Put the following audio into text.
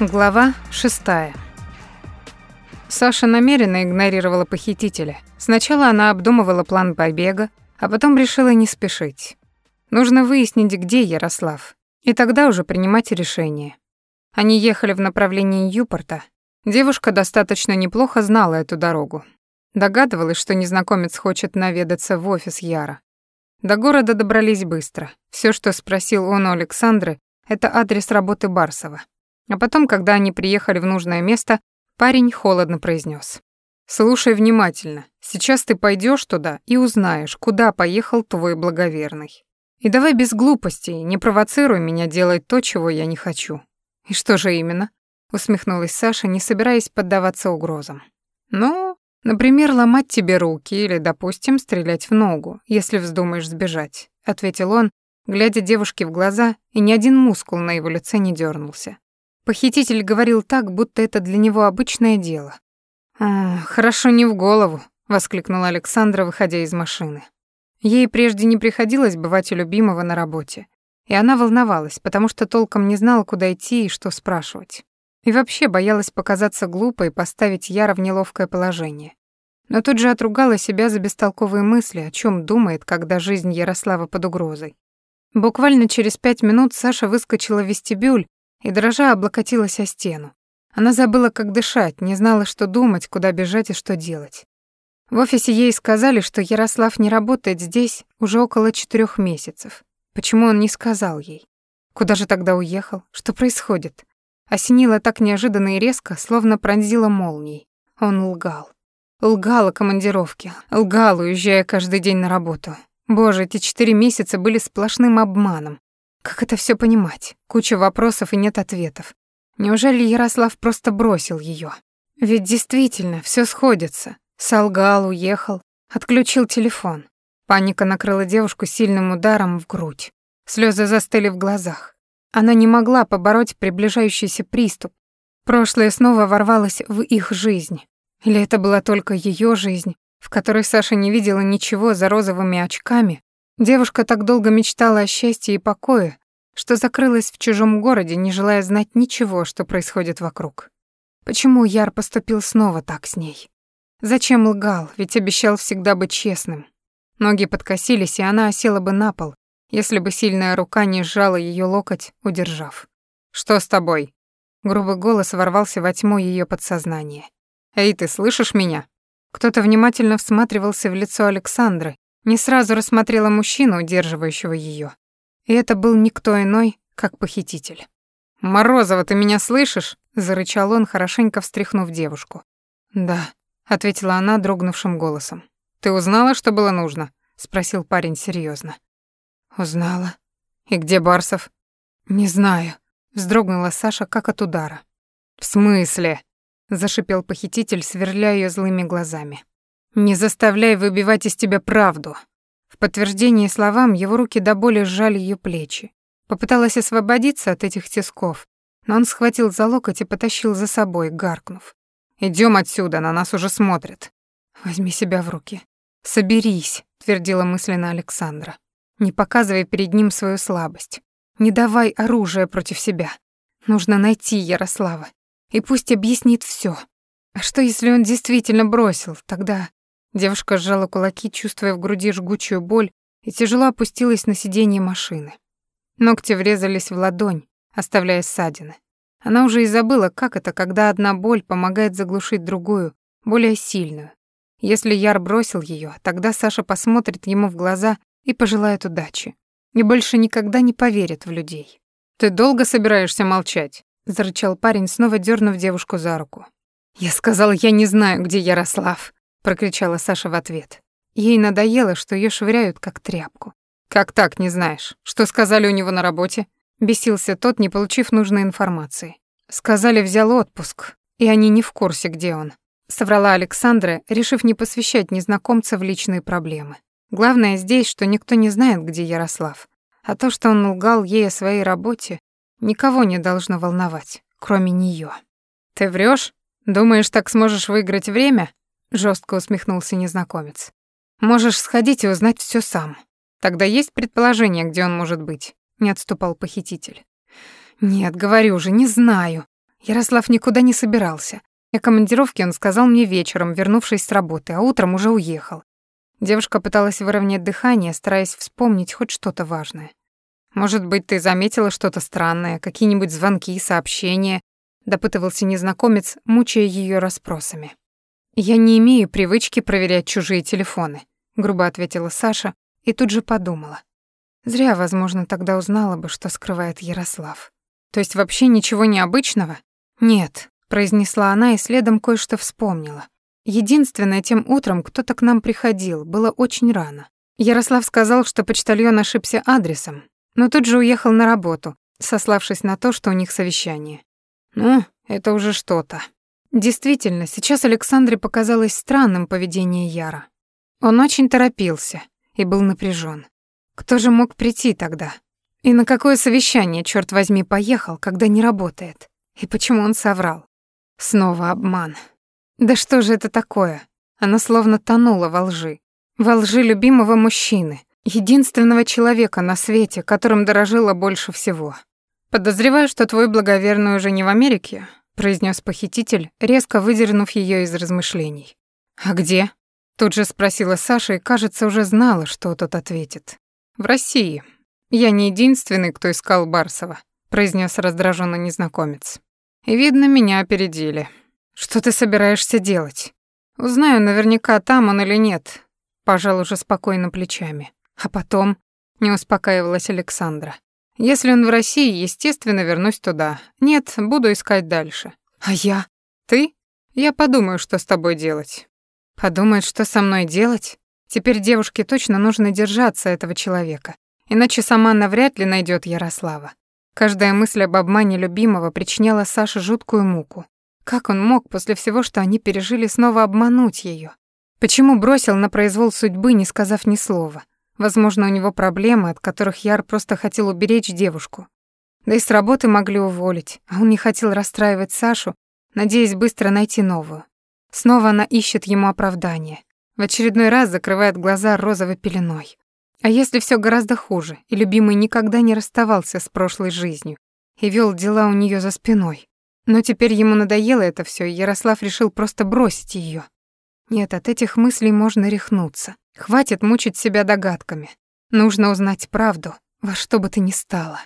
Глава шестая. Саша намеренно игнорировала похитителя. Сначала она обдумывала план побега, а потом решила не спешить. Нужно выяснить, где Ярослав, и тогда уже принимать решение. Они ехали в направлении Юпорта. Девушка достаточно неплохо знала эту дорогу. Догадывалась, что незнакомец хочет наведаться в офис Яра. До города добрались быстро. Все, что спросил он у Александры, это адрес работы Барсова. А потом, когда они приехали в нужное место, парень холодно произнес: «Слушай внимательно. Сейчас ты пойдешь туда и узнаешь, куда поехал твой благоверный. И давай без глупостей, не провоцируй меня делать то, чего я не хочу». «И что же именно?» — усмехнулась Саша, не собираясь поддаваться угрозам. «Ну, например, ломать тебе руки или, допустим, стрелять в ногу, если вздумаешь сбежать», — ответил он, глядя девушке в глаза, и ни один мускул на его лице не дернулся. Похититель говорил так, будто это для него обычное дело. «А, «Хорошо не в голову», — воскликнула Александра, выходя из машины. Ей прежде не приходилось бывать у любимого на работе, и она волновалась, потому что толком не знала, куда идти и что спрашивать. И вообще боялась показаться глупой и поставить Яра в неловкое положение. Но тут же отругала себя за бестолковые мысли, о чем думает, когда жизнь Ярослава под угрозой. Буквально через пять минут Саша выскочила в вестибюль и дрожа облокотилась о стену. Она забыла, как дышать, не знала, что думать, куда бежать и что делать. В офисе ей сказали, что Ярослав не работает здесь уже около четырех месяцев. Почему он не сказал ей? Куда же тогда уехал? Что происходит? Осенило так неожиданно и резко, словно пронзило молнией. Он лгал. Лгал о командировке. Лгал, уезжая каждый день на работу. Боже, эти четыре месяца были сплошным обманом. Как это все понимать? Куча вопросов и нет ответов. Неужели Ярослав просто бросил ее? Ведь действительно все сходится. Солгал, уехал, отключил телефон. Паника накрыла девушку сильным ударом в грудь. Слезы застыли в глазах. Она не могла побороть приближающийся приступ. Прошлое снова ворвалось в их жизнь. Или это была только ее жизнь, в которой Саша не видела ничего за розовыми очками, Девушка так долго мечтала о счастье и покое, что закрылась в чужом городе, не желая знать ничего, что происходит вокруг. Почему Яр поступил снова так с ней? Зачем лгал, ведь обещал всегда быть честным. Ноги подкосились, и она осела бы на пол, если бы сильная рука не сжала ее локоть, удержав. «Что с тобой?» Грубый голос ворвался во тьму ее подсознания. «Эй, ты слышишь меня?» Кто-то внимательно всматривался в лицо Александры, не сразу рассмотрела мужчину, удерживающего ее. И это был никто иной, как похититель. «Морозова, ты меня слышишь?» — зарычал он, хорошенько встряхнув девушку. «Да», — ответила она дрогнувшим голосом. «Ты узнала, что было нужно?» — спросил парень серьезно. «Узнала». «И где Барсов?» «Не знаю», — вздрогнула Саша, как от удара. «В смысле?» — зашипел похититель, сверля ее злыми глазами. Не заставляй выбивать из тебя правду. В подтверждение словам его руки до боли сжали ее плечи. Попыталась освободиться от этих тисков, но он схватил за локоть и потащил за собой, гаркнув. Идем отсюда, на нас уже смотрят. Возьми себя в руки. Соберись, твердила мысленно Александра. Не показывай перед ним свою слабость. Не давай оружие против себя. Нужно найти Ярослава. И пусть объяснит все. А что, если он действительно бросил? Тогда Девушка сжала кулаки, чувствуя в груди жгучую боль, и тяжело опустилась на сиденье машины. Ногти врезались в ладонь, оставляя ссадины. Она уже и забыла, как это, когда одна боль помогает заглушить другую, более сильную. Если Яр бросил ее, тогда Саша посмотрит ему в глаза и пожелает удачи. И больше никогда не поверит в людей. «Ты долго собираешься молчать?» — зарычал парень, снова дернув девушку за руку. «Я сказал, я не знаю, где Ярослав», прокричала Саша в ответ. Ей надоело, что ее швыряют как тряпку. Как так, не знаешь? Что сказали у него на работе? Бесился тот, не получив нужной информации. Сказали, взял отпуск, и они не в курсе, где он. Соврала Александра, решив не посвящать незнакомца в личные проблемы. Главное здесь, что никто не знает, где Ярослав. А то, что он лгал ей о своей работе, никого не должно волновать, кроме нее. Ты врешь? Думаешь, так сможешь выиграть время? Жестко усмехнулся незнакомец. Можешь сходить и узнать все сам. Тогда есть предположение, где он может быть? Не отступал похититель. Нет, говорю же, не знаю. Ярослав никуда не собирался. О командировке он сказал мне вечером, вернувшись с работы, а утром уже уехал. Девушка пыталась выровнять дыхание, стараясь вспомнить хоть что-то важное. «Может быть, ты заметила что-то странное, какие-нибудь звонки, сообщения?» — допытывался незнакомец, мучая ее расспросами. «Я не имею привычки проверять чужие телефоны», — грубо ответила Саша и тут же подумала. Зря, возможно, тогда узнала бы, что скрывает Ярослав. То есть вообще ничего необычного? Нет, произнесла она и следом кое-что вспомнила. Единственное, тем утром кто-то к нам приходил, было очень рано. Ярослав сказал, что почтальон ошибся адресом, но тут же уехал на работу, сославшись на то, что у них совещание. Ну, это уже что-то. Действительно, сейчас Александре показалось странным поведение Яра. Он очень торопился и был напряжен. Кто же мог прийти тогда? И на какое совещание, черт возьми, поехал, когда не работает? И почему он соврал? Снова обман. Да что же это такое? Она словно тонула во лжи. Во лжи любимого мужчины, единственного человека на свете, которым дорожила больше всего. «Подозреваю, что твой благоверный уже не в Америке», произнес похититель, резко выдернув ее из размышлений. «А где?» Тут же спросила Саша и, кажется, уже знала, что тот ответит. «В России. Я не единственный, кто искал Барсова», произнес раздраженно незнакомец. «И, видно, меня опередили. Что ты собираешься делать? Узнаю наверняка, там он или нет», пожал уже спокойно плечами. А потом не успокаивалась Александра. Если он в России, естественно, вернусь туда. Нет, буду искать дальше. А я? Ты? Я подумаю, что с тобой делать. Подумает, что со мной делать? Теперь девушке точно нужно держаться этого человека, иначе сама навряд ли найдет Ярослава. Каждая мысль об обмане любимого причиняла Саше жуткую муку. Как он мог после всего, что они пережили, снова обмануть ее? Почему бросил на произвол судьбы, не сказав ни слова? Возможно, у него проблемы, от которых Яр просто хотел уберечь девушку. Да и с работы могли уволить, а он не хотел расстраивать Сашу, надеясь быстро найти новую. Снова она ищет ему оправдание. В очередной раз закрывает глаза розовой пеленой. А если все гораздо хуже, и любимый никогда не расставался с прошлой жизнью и вел дела у нее за спиной? Но теперь ему надоело это все, и Ярослав решил просто бросить ее. Нет, от этих мыслей можно рехнуться. Хватит мучить себя догадками. Нужно узнать правду, во что бы то ни стало.